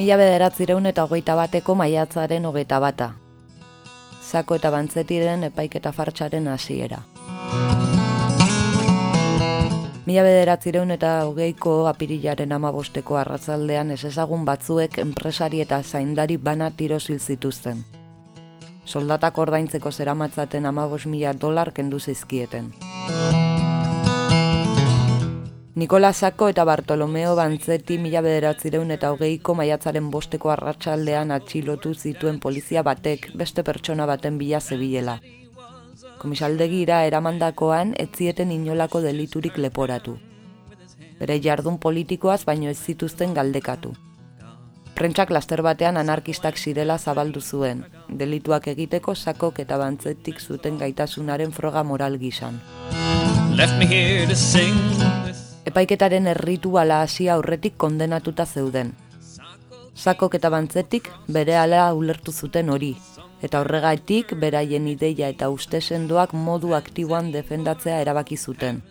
Mila bederatzireun eta hogeita bateko maiatzaren hogeita bata. Zako eta bantzetiren epaiketa fartxaren hasiera. Mila bederatzireun eta hogeiko apirilaren amabosteko arratzaldean ez ezagun batzuek enpresari eta zaindari bana tiro zituzten. Soldatak ordaintzeko zeramatzaten amabos mila dolar kendu zizkieten. Nikola Sako eta Bartolomeo Bantzeti mila bederatzireun eta hogeiko maiatzaren bosteko arratsaldean atxilotu zituen polizia batek beste pertsona baten bila zebilela. Komisaldegira eramandakoan etzieten inolako deliturik leporatu. Bere jardun politikoaz baino ez zituzten galdekatu. Prentsak laster batean anarkistak zirela zabaldu zuen, delituak egiteko sakok eta bantzetik zuten gaitasunaren froga moral gizan. Left me here to sing epaiketaren errituala hasi aurretik kondenatuta zeuden. Sakok eta bantzetik bere ala ulertu zuten hori, eta horregaitik beraien ideia eta uste sendoak modu aktiboan defendatzea erabaki zuten.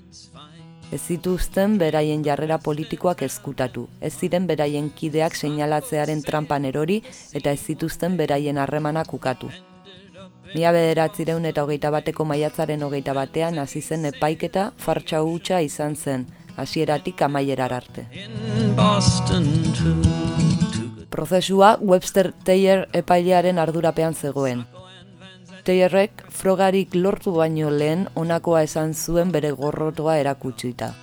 Ez zituzten beraien jarrera politikoak ezkutatu, ez ziren beraien kideak seinalatzearen trampan erori eta ez zituzten beraien harremanak ukatu. Mila bederatzireun eta hogeita bateko maiatzaren hogeita batean hasi zen epaiketa fartxa hutsa izan zen, hasieratik amaierar arte. Prozesua Webster Taylor epailearen ardurapean zegoen. Taylorrek frogarik lortu baino lehen onakoa esan zuen bere gorrotoa erakutsita.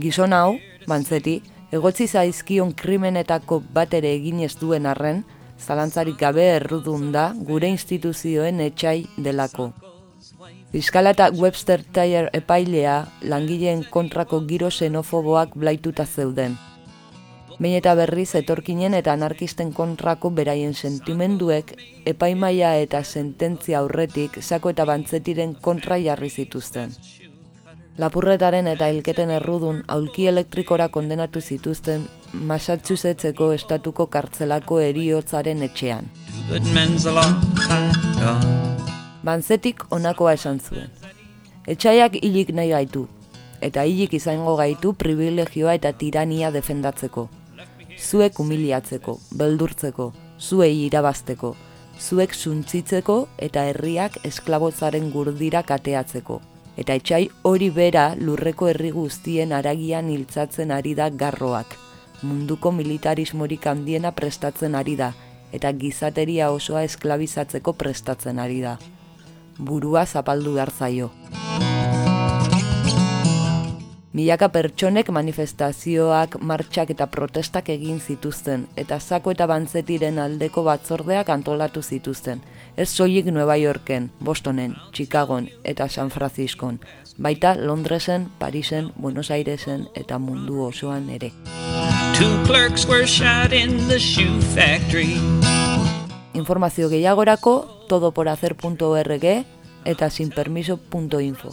Gizon hau, bantzeti, egotzi zaizkion krimenetako bat ere egin ez duen arren, zalantzarik gabe errudun da gure instituzioen etxai delako. Fiskala eta Webster Tire epailea langileen kontrako giro xenofoboak blaituta zeuden. Behin eta berriz etorkinen eta anarkisten kontrako beraien sentimenduek epaimaia eta sententzia aurretik sako eta bantzetiren kontra jarri zituzten. Lapurretaren eta hilketen errudun aulki elektrikora kondenatu zituzten Massachusettseko estatuko kartzelako eriotzaren etxean. Banzetik onakoa esan zuen. Etxaiak hilik nahi gaitu, eta hilik izango gaitu privilegioa eta tirania defendatzeko. Zuek humiliatzeko, beldurtzeko, zuei irabazteko, zuek suntzitzeko eta herriak esklabotzaren gurdira kateatzeko. Eta etxai hori bera lurreko herri guztien aragian hiltzatzen ari da garroak. Munduko militarismorik handiena prestatzen ari da, eta gizateria osoa esklabizatzeko prestatzen ari da burua zapaldu behar zaio. Milaka pertsonek manifestazioak, martxak eta protestak egin zituzten, eta zako eta bantzetiren aldeko batzordeak antolatu zituzten. Ez soilik Nueva Yorken, Bostonen, Chicagoen eta San Franciscon, baita Londresen, Parisen, Buenos Airesen eta mundu osoan ere. Two clerks were shot in the shoe factory. Informazio gehiagorako todoporacer.org eta sinpermiso.info.